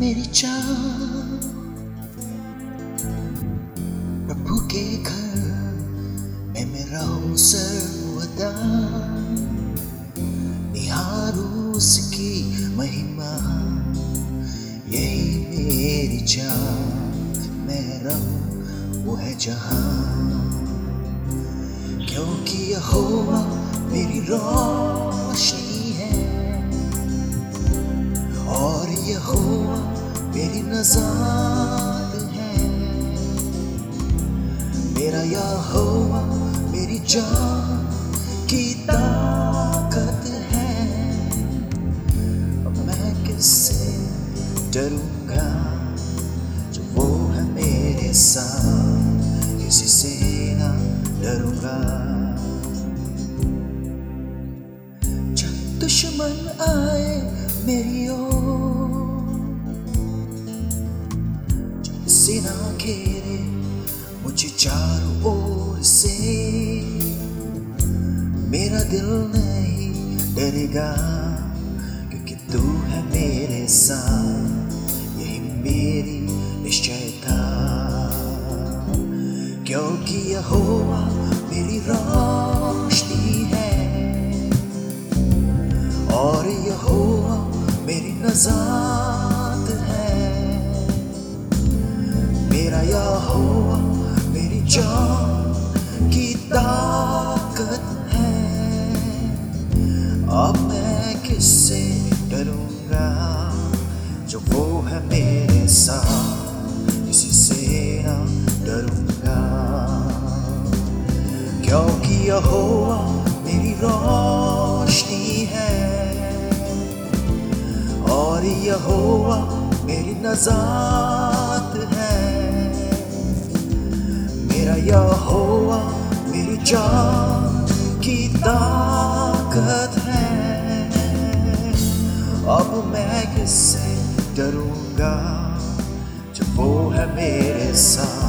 मेरी जान प्रभु के घर में मैं रहूँ सर्वदा निहारू उसकी महिमा। यही मेरी जान मैं वो है जहाँ। क्योंकि यहोवा मेरी रोशनी है मेरी नजात है। मेरा यहोवा, मेरी जान की ताकत है। मैं किससे डरूँगा जो वो है मेरे साथ? किसी से ना डरूँगा। दुश्मन आए मेरी ओर सीना घेरे मुझे चारों ओर से। मेरा दिल नहीं डरेगा, क्योंकि तू है मेरे साथ। यहोवा मेरी जान की ताकत है। अब मैं किससे डरूँगा जो वो है मेरे साथ? किसी डरूँगा। क्योंकि यहोवा मेरी रोशनी है और यहोवा मेरी नजात है। मेरा यहोवा मेरी जान की ताकत है। अब मैं किससे डरूँगा जब वो है मेरे साथ?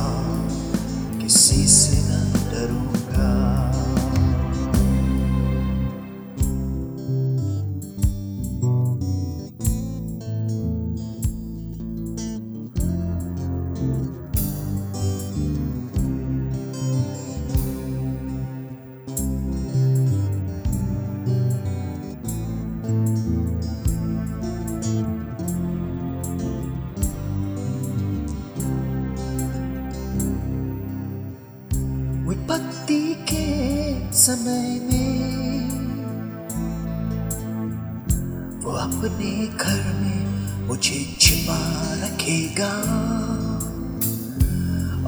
समय में वो अपने घर में मुझे छिपा रखेगा।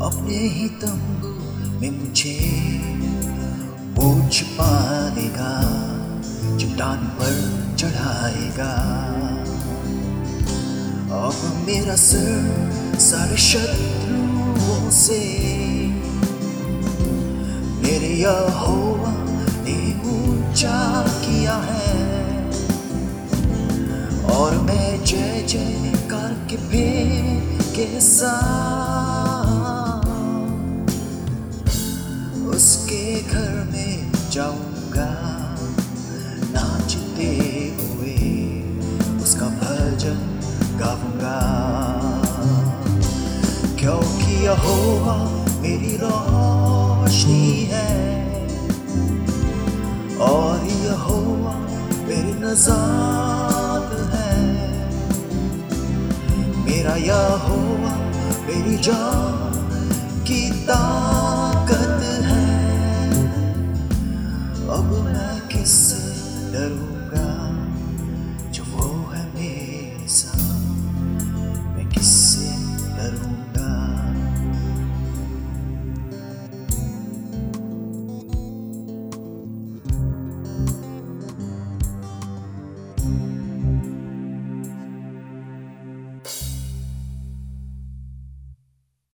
अपने ही तंबू में मुझे वो छिपा देगा, चट्टान पर चढ़ाएगा। अब मेरा सर सारे शत्रुओं से यहोवा ने ऊँचा किया है। और मैं जय जय कर के फेर के साथ उसके घर में जाऊँगा, नाचते हुए उसका भजन गाऊँगा। क्योंकि यहोवा मेरी रोशनी है। और यह मेरी नजात है। मेरा यह हो मेरी जान की ताकत